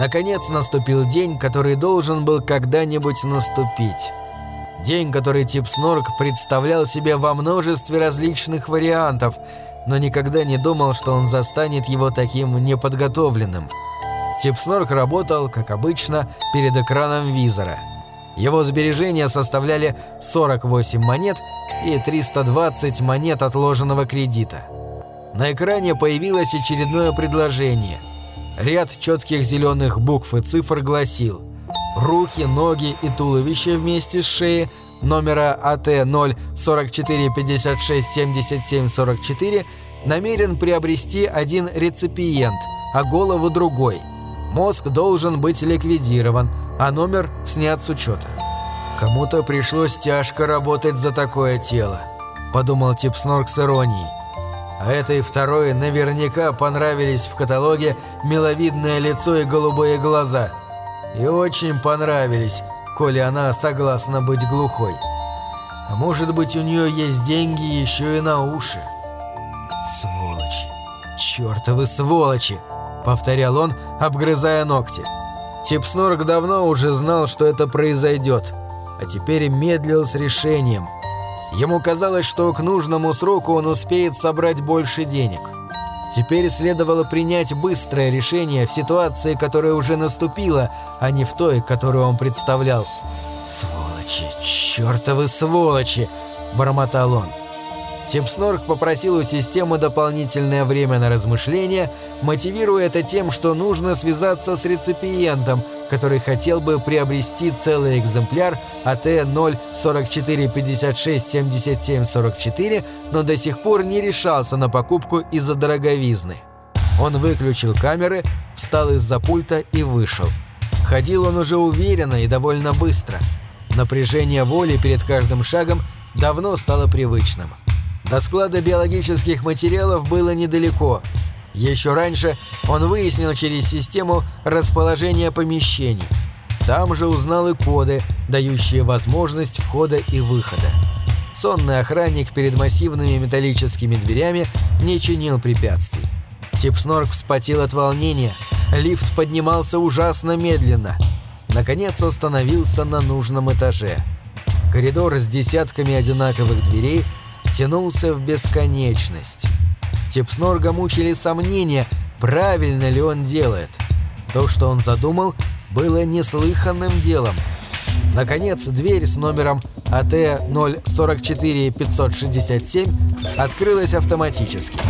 Наконец наступил день, который должен был когда-нибудь наступить. День, который тип Снорк представлял себе во множестве различных вариантов, но никогда не думал, что он застанет его таким неподготовленным. Тип Снорк работал, как обычно, перед экраном визора. Его сбережения составляли 48 монет и 320 монет отложенного кредита. На экране появилось очередное предложение. Ряд четких зеленых букв и цифр гласил «Руки, ноги и туловище вместе с шеей номера АТ 0 44 56 77 44 намерен приобрести один реципиент, а голову другой. Мозг должен быть ликвидирован, а номер снят с учета. Кому-то пришлось тяжко работать за такое тело, подумал тип Снорк с иронией. А этой второй наверняка понравились в каталоге миловидное лицо и голубые глаза. И очень понравились, коли она согласна быть глухой. А может быть, у нее есть деньги еще и на уши. Сволочи. Чертовы сволочи, повторял он, обгрызая ногти. Типснорк давно уже знал, что это произойдет, а теперь медлил с решением – Ему казалось, что к нужному сроку он успеет собрать больше денег. Теперь следовало принять быстрое решение в ситуации, которая уже наступила, а не в той, которую он представлял. «Сволочи, чертовы сволочи!» – бормотал он. Типснорк попросил у системы дополнительное время на размышления, мотивируя это тем, что нужно связаться с реципиентом, который хотел бы приобрести целый экземпляр АТ 044567744, но до сих пор не решался на покупку из-за дороговизны. Он выключил камеры, встал из-за пульта и вышел. Ходил он уже уверенно и довольно быстро. Напряжение воли перед каждым шагом давно стало привычным. До склада биологических материалов было недалеко. Еще раньше он выяснил через систему расположение помещений. Там же узнал и коды, дающие возможность входа и выхода. Сонный охранник перед массивными металлическими дверями не чинил препятствий. Типснорк вспотел от волнения. Лифт поднимался ужасно медленно. Наконец остановился на нужном этаже. Коридор с десятками одинаковых дверей – тянулся в бесконечность. Типснорга мучили сомнения, правильно ли он делает. То, что он задумал, было неслыханным делом. Наконец, дверь с номером АТ 044567 открылась автоматически.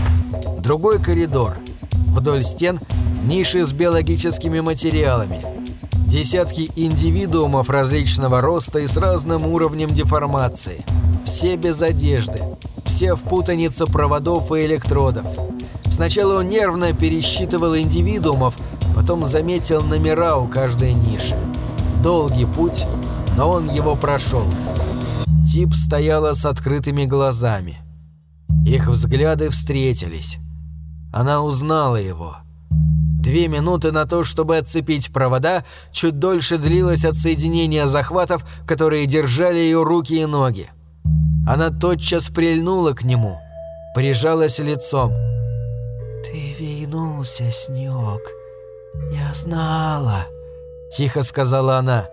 Другой коридор. Вдоль стен ниши с биологическими материалами. Десятки индивидуумов различного роста и с разным уровнем деформации – все без одежды, все в путанице проводов и электродов. Сначала он нервно пересчитывал индивидуумов, потом заметил номера у каждой ниши. Долгий путь, но он его прошел. Тип стояла с открытыми глазами. Их взгляды встретились. Она узнала его. Две минуты на то, чтобы отцепить провода, чуть дольше длилось отсоединение захватов, которые держали ее руки и ноги. Она тотчас прильнула к нему, прижалась лицом. «Ты вернулся, Снег. Я знала», — тихо сказала она.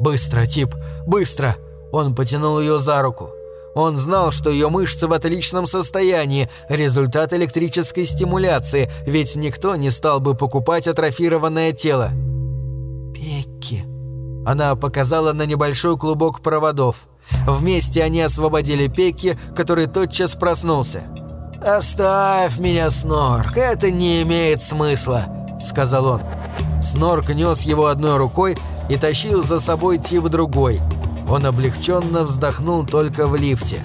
«Быстро, тип, быстро!» Он потянул ее за руку. Он знал, что ее мышцы в отличном состоянии, результат электрической стимуляции, ведь никто не стал бы покупать атрофированное тело. «Пекки». Она показала на небольшой клубок проводов. Вместе они освободили Пекки, который тотчас проснулся. «Оставь меня, Снорк, это не имеет смысла», — сказал он. Снорк нес его одной рукой и тащил за собой тип другой. Он облегченно вздохнул только в лифте.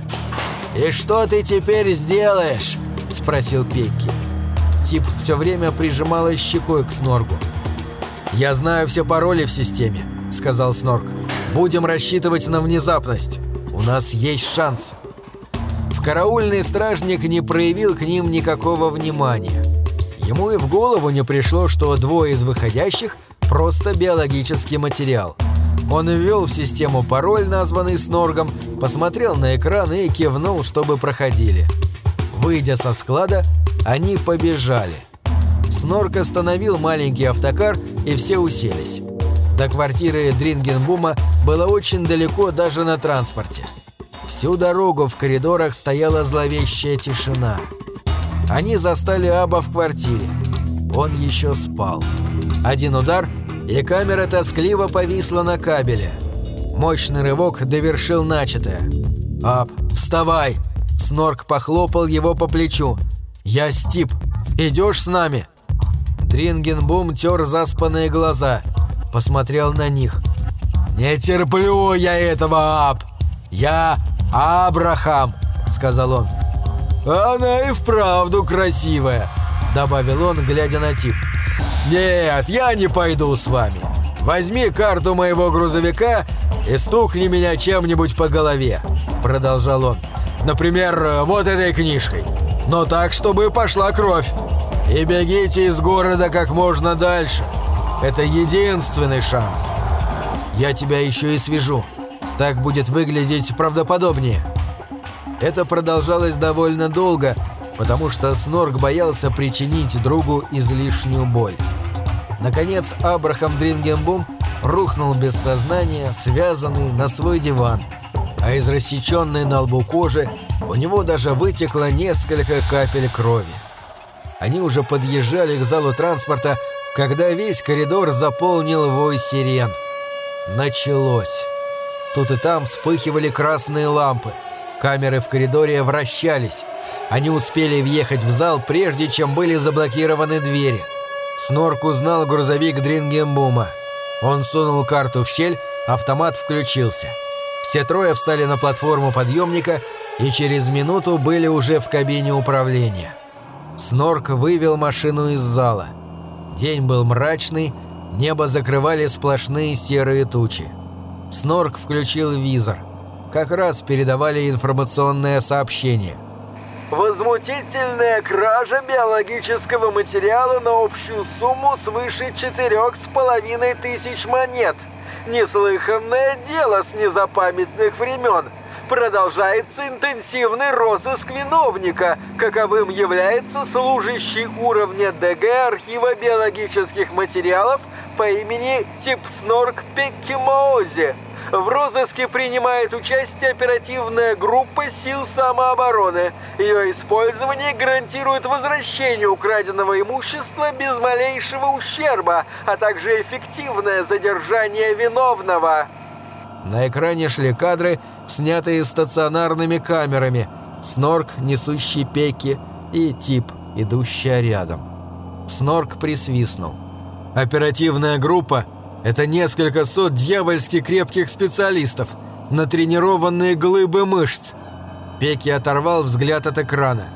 «И что ты теперь сделаешь?» – спросил Пекки. Тип все время прижималась щекой к Сноргу. «Я знаю все пароли в системе», – сказал Снорк. «Будем рассчитывать на внезапность. У нас есть шанс». В караульный стражник не проявил к ним никакого внимания. Ему и в голову не пришло, что двое из выходящих – просто биологический материал. Он ввел в систему пароль, названный Сноргом, посмотрел на экран и кивнул, чтобы проходили. Выйдя со склада, они побежали. Снорк остановил маленький автокар, и все уселись. До квартиры Дрингенбума было очень далеко даже на транспорте. Всю дорогу в коридорах стояла зловещая тишина. Они застали Аба в квартире. Он еще спал. Один удар, и камера тоскливо повисла на кабеле. Мощный рывок довершил начатое. «Аб, вставай!» Снорк похлопал его по плечу. «Я Стип. Идешь с нами?» Дрингенбум тер заспанные глаза. Посмотрел на них. «Не терплю я этого, Аб! Я Абрахам!» — сказал он. «Она и вправду красивая!» — добавил он, глядя на тип. «Нет, я не пойду с вами. Возьми карту моего грузовика и стукни меня чем-нибудь по голове», — продолжал он. «Например, вот этой книжкой. Но так, чтобы пошла кровь. И бегите из города как можно дальше. Это единственный шанс. Я тебя еще и свяжу. Так будет выглядеть правдоподобнее». Это продолжалось довольно долго, потому что Снорк боялся причинить другу излишнюю боль. Наконец Абрахам Дрингенбум рухнул без сознания, связанный на свой диван, а из рассеченной на лбу кожи у него даже вытекло несколько капель крови. Они уже подъезжали к залу транспорта, когда весь коридор заполнил вой сирен. Началось. Тут и там вспыхивали красные лампы. Камеры в коридоре вращались. Они успели въехать в зал, прежде чем были заблокированы двери. Снорк узнал грузовик Дрингембума. Он сунул карту в щель, автомат включился. Все трое встали на платформу подъемника и через минуту были уже в кабине управления. Снорк вывел машину из зала. День был мрачный, небо закрывали сплошные серые тучи. Снорк включил визор. Как раз передавали информационное сообщение – Возмутительная кража биологического материала на общую сумму свыше четырех с половиной тысяч монет. Неслыханное дело с незапамятных времен. Продолжается интенсивный розыск виновника, каковым является служащий уровня ДГ архива биологических материалов по имени Типснорк Пеккимоози. В розыске принимает участие оперативная группа сил самообороны. Ее использование гарантирует возвращение украденного имущества без малейшего ущерба, а также эффективное задержание виновного. На экране шли кадры, снятые стационарными камерами. Снорк, несущий пеки, и тип, идущий рядом. Снорк присвистнул. Оперативная группа — это несколько сот дьявольски крепких специалистов, натренированные глыбы мышц. Пеки оторвал взгляд от экрана.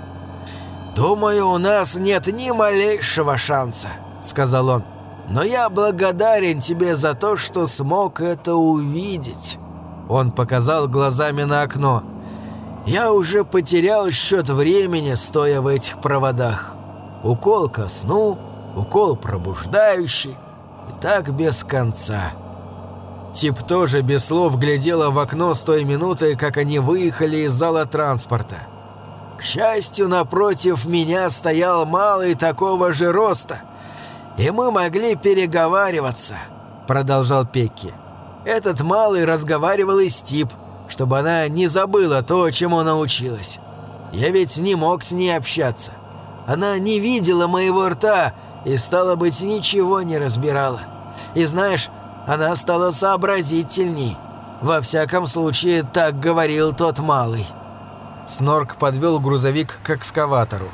«Думаю, у нас нет ни малейшего шанса», — сказал он. «Но я благодарен тебе за то, что смог это увидеть». Он показал глазами на окно. «Я уже потерял счет времени, стоя в этих проводах. Укол ко сну, укол пробуждающий, и так без конца. Тип тоже без слов глядела в окно с той минуты, как они выехали из зала транспорта. К счастью, напротив меня стоял малый такого же роста, и мы могли переговариваться, продолжал Пекки. Этот малый разговаривал и Тип, чтобы она не забыла то, чему научилась. Я ведь не мог с ней общаться. Она не видела моего рта, и, стало быть, ничего не разбирала. И знаешь, она стала сообразительней. Во всяком случае, так говорил тот малый. Снорк подвел грузовик к экскаватору.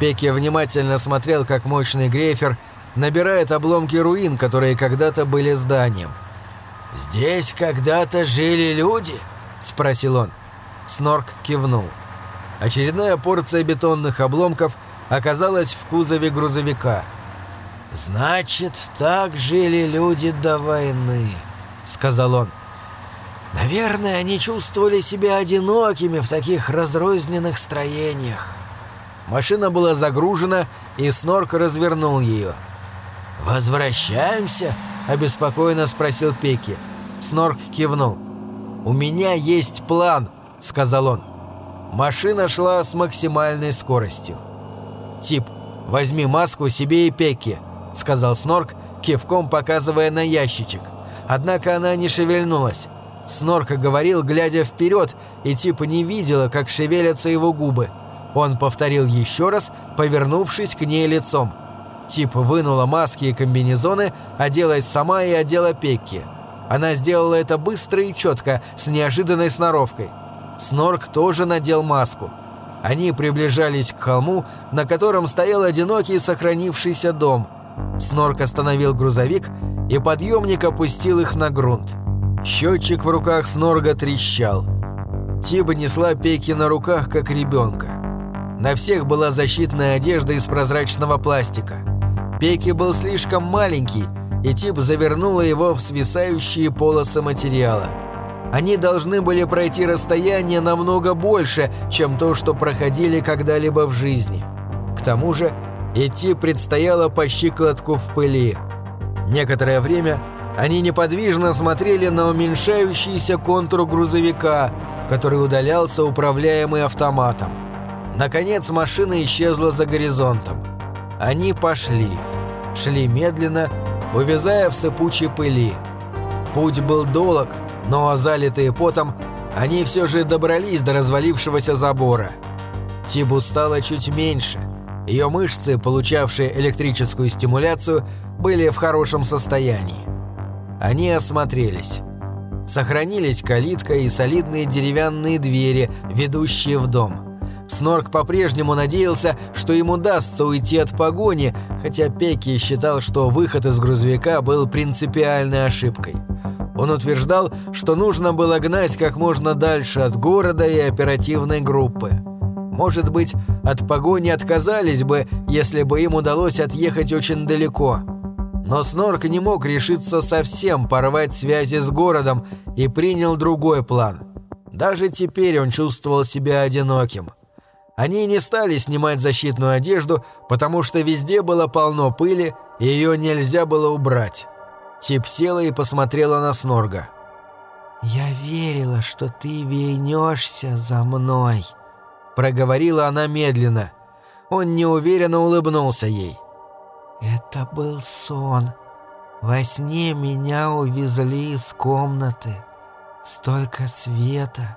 Пеки внимательно смотрел, как мощный грейфер набирает обломки руин, которые когда-то были зданием. «Здесь когда-то жили люди?» – спросил он. Снорк кивнул. Очередная порция бетонных обломков – оказалась в кузове грузовика. «Значит, так жили люди до войны», — сказал он. «Наверное, они чувствовали себя одинокими в таких разрозненных строениях». Машина была загружена, и Снорк развернул ее. «Возвращаемся?» – обеспокоенно спросил Пеки. Снорк кивнул. «У меня есть план», – сказал он. Машина шла с максимальной скоростью. «Тип, Возьми маску себе и Пекки», — сказал Снорк, кивком показывая на ящичек. Однако она не шевельнулась. Снорк говорил, глядя вперед, и типа не видела, как шевелятся его губы. Он повторил еще раз, повернувшись к ней лицом. Тип вынула маски и комбинезоны, оделась сама и одела Пекки. Она сделала это быстро и четко, с неожиданной сноровкой. Снорк тоже надел маску. Они приближались к холму, на котором стоял одинокий сохранившийся дом. Снорк остановил грузовик, и подъемник опустил их на грунт. Счетчик в руках Снорга трещал. Тиба несла Пеки на руках, как ребенка. На всех была защитная одежда из прозрачного пластика. Пеки был слишком маленький, и Тип завернула его в свисающие полосы материала. Они должны были пройти расстояние намного больше, чем то, что проходили когда-либо в жизни. К тому же идти предстояло по щиколотку в пыли. Некоторое время они неподвижно смотрели на уменьшающийся контур грузовика, который удалялся управляемый автоматом. Наконец машина исчезла за горизонтом. Они пошли. Шли медленно, увязая в сыпучей пыли. Путь был долг, но, залитые потом, они все же добрались до развалившегося забора. Тибу стало чуть меньше. Ее мышцы, получавшие электрическую стимуляцию, были в хорошем состоянии. Они осмотрелись. Сохранились калитка и солидные деревянные двери, ведущие в дом. Снорк по-прежнему надеялся, что ему удастся уйти от погони, хотя Пеки считал, что выход из грузовика был принципиальной ошибкой. Он утверждал, что нужно было гнать как можно дальше от города и оперативной группы. Может быть, от погони отказались бы, если бы им удалось отъехать очень далеко. Но Снорк не мог решиться совсем порвать связи с городом и принял другой план. Даже теперь он чувствовал себя одиноким. Они не стали снимать защитную одежду, потому что везде было полно пыли, и ее нельзя было убрать. Тип села и посмотрела на Снорга. «Я верила, что ты вернешься за мной», — проговорила она медленно. Он неуверенно улыбнулся ей. «Это был сон. Во сне меня увезли из комнаты. Столько света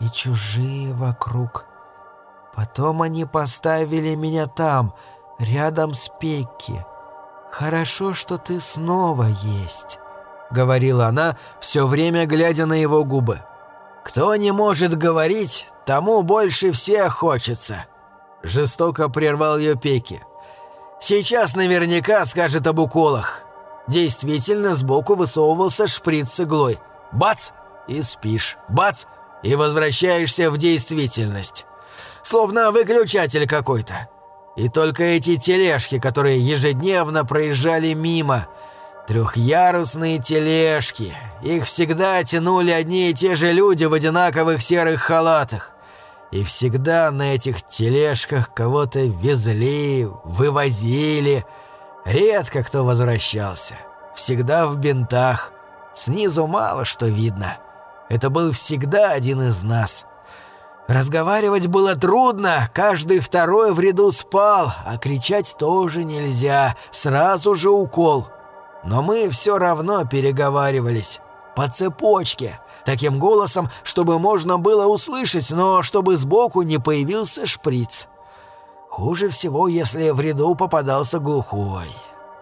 и чужие вокруг. Потом они поставили меня там, рядом с Пекки. «Хорошо, что ты снова есть», — говорила она, все время глядя на его губы. «Кто не может говорить, тому больше всех хочется», — жестоко прервал ее Пеки. «Сейчас наверняка скажет об уколах». Действительно, сбоку высовывался шприц с иглой. Бац! И спишь. Бац! И возвращаешься в действительность. Словно выключатель какой-то. И только эти тележки, которые ежедневно проезжали мимо. Трехъярусные тележки. Их всегда тянули одни и те же люди в одинаковых серых халатах. И всегда на этих тележках кого-то везли, вывозили. Редко кто возвращался. Всегда в бинтах. Снизу мало что видно. Это был всегда один из нас. Разговаривать было трудно, каждый второй в ряду спал, а кричать тоже нельзя, сразу же укол. Но мы все равно переговаривались. По цепочке, таким голосом, чтобы можно было услышать, но чтобы сбоку не появился шприц. Хуже всего, если в ряду попадался глухой.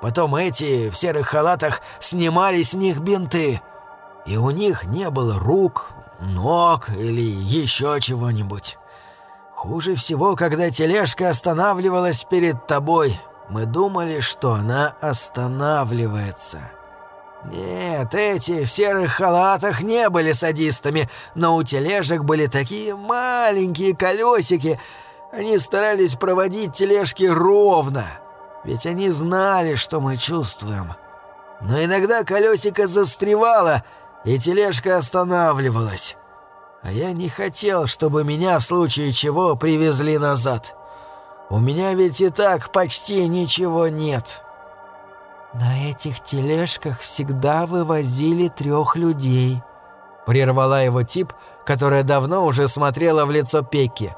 Потом эти в серых халатах снимали с них бинты. И у них не было рук, ног или еще чего-нибудь. Хуже всего, когда тележка останавливалась перед тобой. Мы думали, что она останавливается. Нет, эти в серых халатах не были садистами, но у тележек были такие маленькие колесики. Они старались проводить тележки ровно, ведь они знали, что мы чувствуем. Но иногда колесико застревало — и тележка останавливалась. А я не хотел, чтобы меня в случае чего привезли назад. У меня ведь и так почти ничего нет. На этих тележках всегда вывозили трех людей. Прервала его тип, которая давно уже смотрела в лицо Пекки.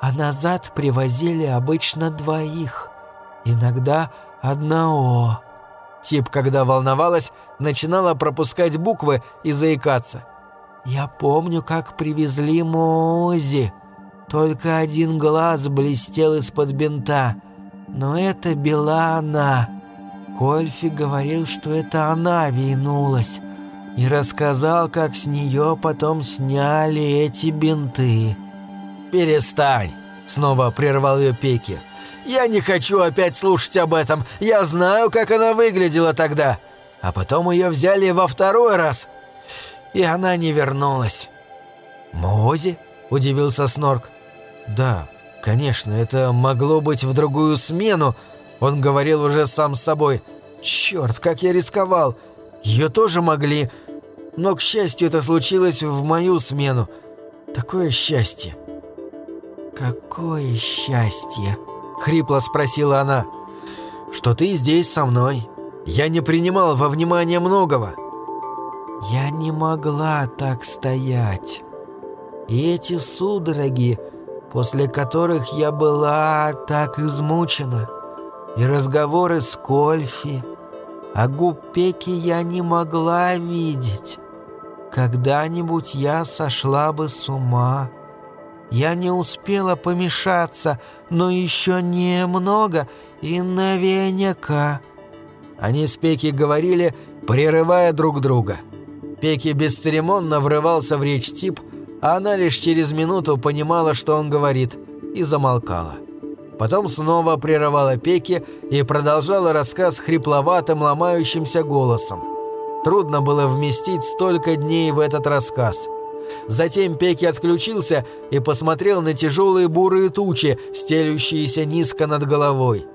А назад привозили обычно двоих. иногда одного». Тип, когда волновалась, начинала пропускать буквы и заикаться. «Я помню, как привезли Мози. Только один глаз блестел из-под бинта. Но это была она. Кольфи говорил, что это она винулась. И рассказал, как с нее потом сняли эти бинты». «Перестань!» — снова прервал ее Пеки. «Я не хочу опять слушать об этом. Я знаю, как она выглядела тогда. А потом ее взяли во второй раз. И она не вернулась». «Мози?» — удивился Снорк. «Да, конечно, это могло быть в другую смену», — он говорил уже сам с собой. «Черт, как я рисковал! Ее тоже могли. Но, к счастью, это случилось в мою смену. Такое счастье!» «Какое счастье!» — хрипло спросила она. «Что ты здесь со мной. Я не принимал во внимание многого». «Я не могла так стоять. И эти судороги, после которых я была так измучена, и разговоры с Кольфи, а губ Пеки я не могла видеть. Когда-нибудь я сошла бы с ума». Я не успела помешаться, но еще немного и наверняка». Они с Пеки говорили, прерывая друг друга. Пеки бесцеремонно врывался в речь тип, а она лишь через минуту понимала, что он говорит, и замолкала. Потом снова прерывала Пеки и продолжала рассказ хрипловатым, ломающимся голосом. Трудно было вместить столько дней в этот рассказ – Затем Пеки отключился и посмотрел на тяжелые бурые тучи, стелющиеся низко над головой.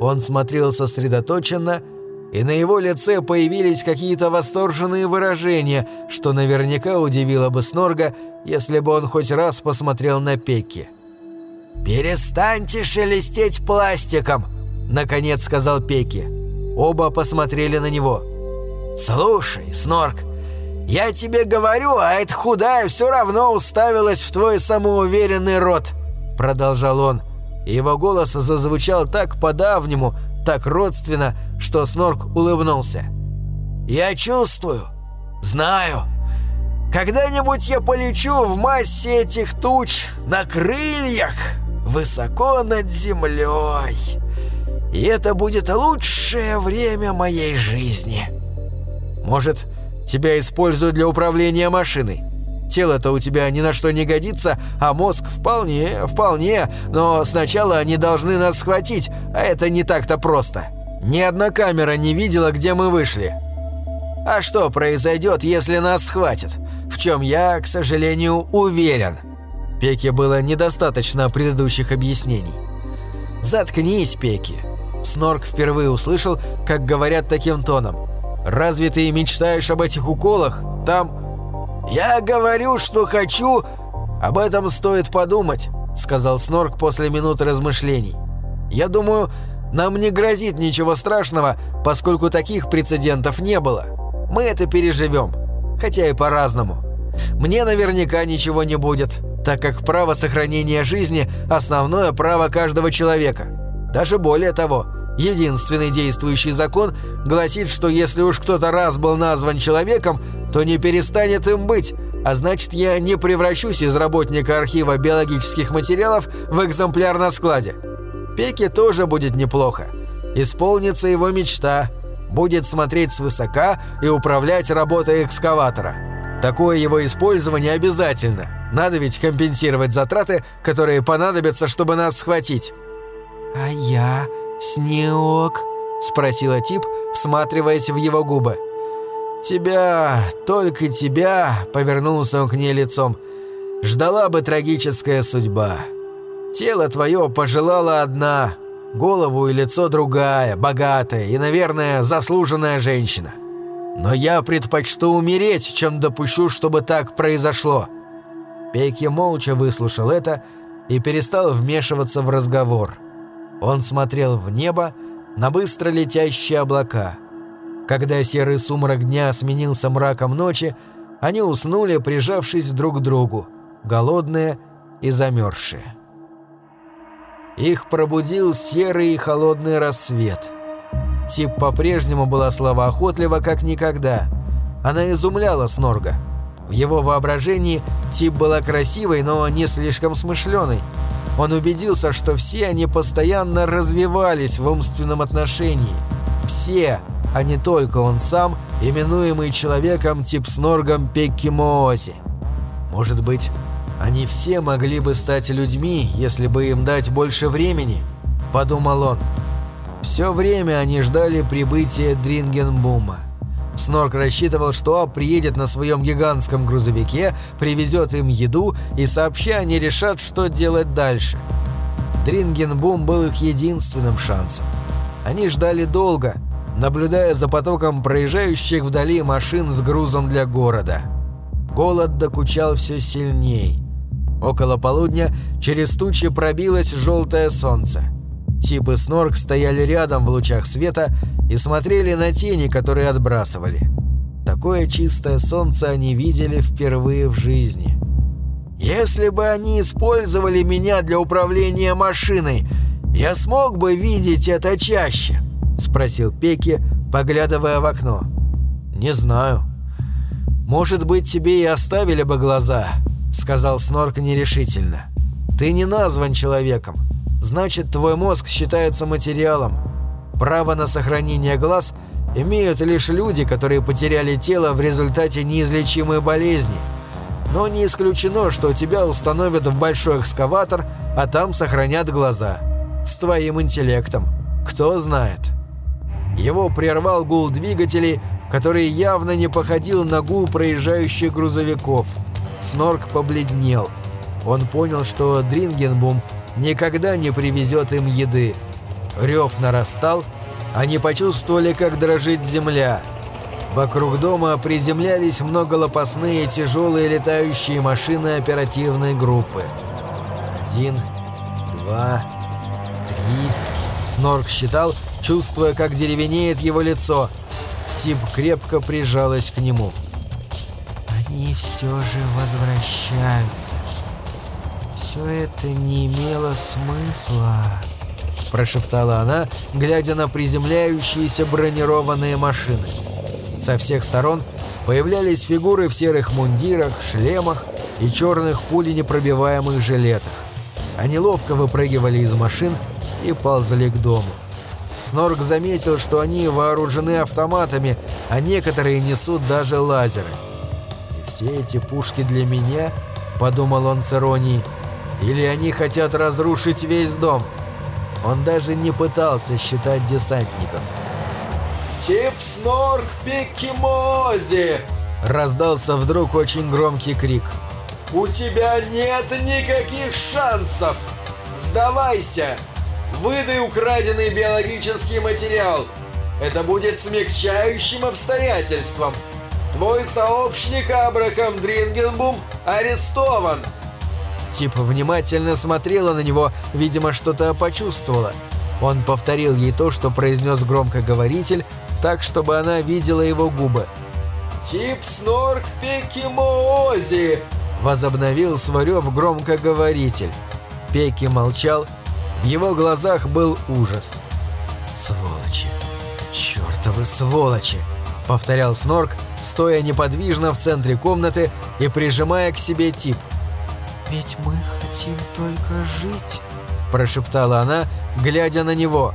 Он смотрел сосредоточенно, и на его лице появились какие-то восторженные выражения, что наверняка удивило бы Снорга, если бы он хоть раз посмотрел на Пеки. «Перестаньте шелестеть пластиком!» – наконец сказал Пеки. Оба посмотрели на него. «Слушай, Снорк, «Я тебе говорю, а эта худая все равно уставилась в твой самоуверенный рот», — продолжал он. Его голос зазвучал так по-давнему, так родственно, что Снорк улыбнулся. «Я чувствую, знаю. Когда-нибудь я полечу в массе этих туч на крыльях, высоко над землей. И это будет лучшее время моей жизни». «Может, — Тебя используют для управления машиной. Тело-то у тебя ни на что не годится, а мозг вполне, вполне, но сначала они должны нас схватить, а это не так-то просто. Ни одна камера не видела, где мы вышли. А что произойдет, если нас схватят? В чем я, к сожалению, уверен. Пеке было недостаточно предыдущих объяснений. «Заткнись, Пеки!» Снорк впервые услышал, как говорят таким тоном. Разве ты мечтаешь об этих уколах? Там...» «Я говорю, что хочу...» «Об этом стоит подумать», — сказал Снорк после минуты размышлений. «Я думаю, нам не грозит ничего страшного, поскольку таких прецедентов не было. Мы это переживем, хотя и по-разному. Мне наверняка ничего не будет, так как право сохранения жизни – основное право каждого человека. Даже более того – Единственный действующий закон гласит, что если уж кто-то раз был назван человеком, то не перестанет им быть, а значит я не превращусь из работника архива биологических материалов в экземпляр на складе. Пеке тоже будет неплохо. Исполнится его мечта. Будет смотреть свысока и управлять работой экскаватора. Такое его использование обязательно. Надо ведь компенсировать затраты, которые понадобятся, чтобы нас схватить. «А я...» «Снег?» – спросила Тип, всматриваясь в его губы. «Тебя, только тебя», – повернулся он к ней лицом, – «ждала бы трагическая судьба. Тело твое пожелало одна, голову и лицо другая, богатая и, наверное, заслуженная женщина. Но я предпочту умереть, чем допущу, чтобы так произошло». Пейки молча выслушал это и перестал вмешиваться в разговор – он смотрел в небо на быстро летящие облака. Когда серый сумрак дня сменился мраком ночи, они уснули, прижавшись друг к другу, голодные и замерзшие. Их пробудил серый и холодный рассвет. Тип по-прежнему была словоохотлива, как никогда. Она изумляла Снорга. В его воображении Тип была красивой, но не слишком смышленой. Он убедился, что все они постоянно развивались в умственном отношении. Все, а не только он сам, именуемый человеком тип Сноргом Пеккимоози. Может быть, они все могли бы стать людьми, если бы им дать больше времени, подумал он. Все время они ждали прибытия Дрингенбума. Снорк рассчитывал, что приедет на своем гигантском грузовике, привезет им еду и сообща они решат, что делать дальше. Дрингенбум был их единственным шансом. Они ждали долго, наблюдая за потоком проезжающих вдали машин с грузом для города. Голод докучал все сильней. Около полудня через тучи пробилось желтое солнце. Тип и Снорк стояли рядом в лучах света и смотрели на тени, которые отбрасывали. Такое чистое солнце они видели впервые в жизни. «Если бы они использовали меня для управления машиной, я смог бы видеть это чаще?» — спросил Пеки, поглядывая в окно. «Не знаю. Может быть, тебе и оставили бы глаза», — сказал Снорк нерешительно. «Ты не назван человеком. Значит, твой мозг считается материалом. Право на сохранение глаз имеют лишь люди, которые потеряли тело в результате неизлечимой болезни. Но не исключено, что тебя установят в большой экскаватор, а там сохранят глаза. С твоим интеллектом. Кто знает». Его прервал гул двигателей, который явно не походил на гул проезжающих грузовиков. Снорк побледнел. Он понял, что Дрингенбум никогда не привезет им еды. Рев нарастал, они почувствовали, как дрожит земля. Вокруг дома приземлялись многолопастные тяжелые летающие машины оперативной группы. Один, два, три... Снорк считал, чувствуя, как деревенеет его лицо. Тип крепко прижалась к нему. «Они все же возвращаются. Все это не имело смысла», – прошептала она, глядя на приземляющиеся бронированные машины. Со всех сторон появлялись фигуры в серых мундирах, шлемах и черных пуленепробиваемых жилетах. Они ловко выпрыгивали из машин и ползали к дому. Снорк заметил, что они вооружены автоматами, а некоторые несут даже лазеры. «И все эти пушки для меня?» – подумал он с иронией. «Или они хотят разрушить весь дом?» Он даже не пытался считать десантников. «Тип Снорк Пикимози!» – раздался вдруг очень громкий крик. «У тебя нет никаких шансов! Сдавайся!» Выдай украденный биологический материал. Это будет смягчающим обстоятельством. Твой сообщник Абрахам Дрингенбум арестован. Тип внимательно смотрела на него, видимо, что-то почувствовала. Он повторил ей то, что произнес громкоговоритель, так, чтобы она видела его губы. «Тип Снорк Пекимоози!» Возобновил сварев громкоговоритель. Пеки молчал, в его глазах был ужас. «Сволочи! Чёртовы сволочи!» — повторял Снорк, стоя неподвижно в центре комнаты и прижимая к себе тип. «Ведь мы хотим только жить», — прошептала она, глядя на него.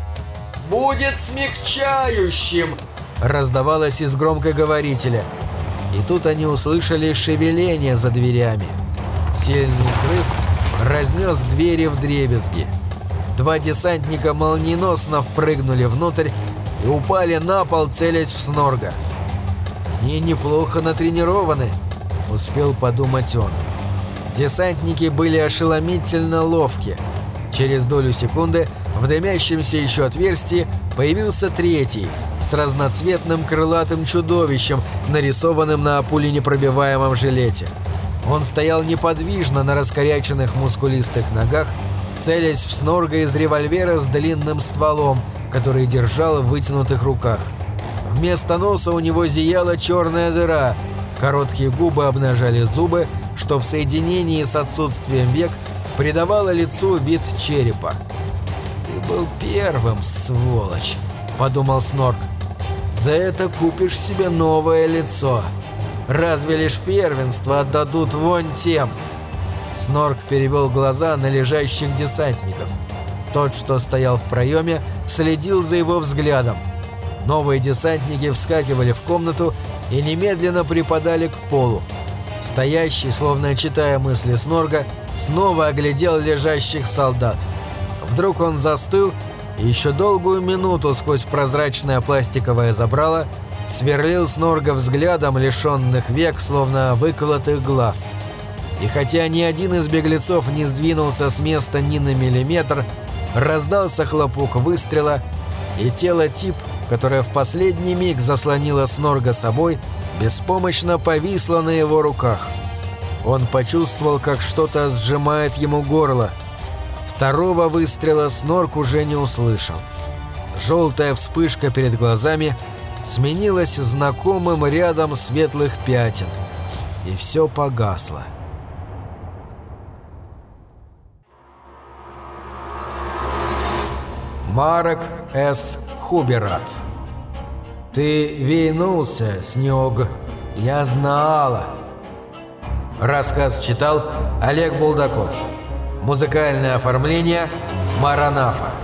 «Будет смягчающим!» — раздавалось из громкоговорителя. И тут они услышали шевеление за дверями. Сильный взрыв разнес двери в дребезги. Два десантника молниеносно впрыгнули внутрь и упали на пол, целясь в Снорга. «Они неплохо натренированы», — успел подумать он. Десантники были ошеломительно ловки. Через долю секунды в дымящемся еще отверстии появился третий, с разноцветным крылатым чудовищем, нарисованным на пуленепробиваемом жилете. Он стоял неподвижно на раскоряченных мускулистых ногах, целясь в снорга из револьвера с длинным стволом, который держал в вытянутых руках. Вместо носа у него зияла черная дыра, короткие губы обнажали зубы, что в соединении с отсутствием век придавало лицу вид черепа. был первым, сволочь», — подумал Снорк. «За это купишь себе новое лицо. Разве лишь первенство отдадут вон тем?» Снорк перевел глаза на лежащих десантников. Тот, что стоял в проеме, следил за его взглядом. Новые десантники вскакивали в комнату и немедленно припадали к полу. Стоящий, словно читая мысли Снорга, снова оглядел лежащих солдат. Вдруг он застыл и еще долгую минуту сквозь прозрачное пластиковое забрало сверлил Снорга взглядом лишенных век, словно выколотых глаз. И хотя ни один из беглецов не сдвинулся с места ни на миллиметр, раздался хлопок выстрела, и тело тип, которое в последний миг заслонило Снорга собой, беспомощно повисло на его руках. Он почувствовал, как что-то сжимает ему горло. Второго выстрела Снорк уже не услышал. Желтая вспышка перед глазами сменилась знакомым рядом светлых пятен. И все погасло. Марок С. Хуберат «Ты вейнулся, Снег, я знала». Рассказ читал Олег Булдаков. Музыкальное оформление Маранафа.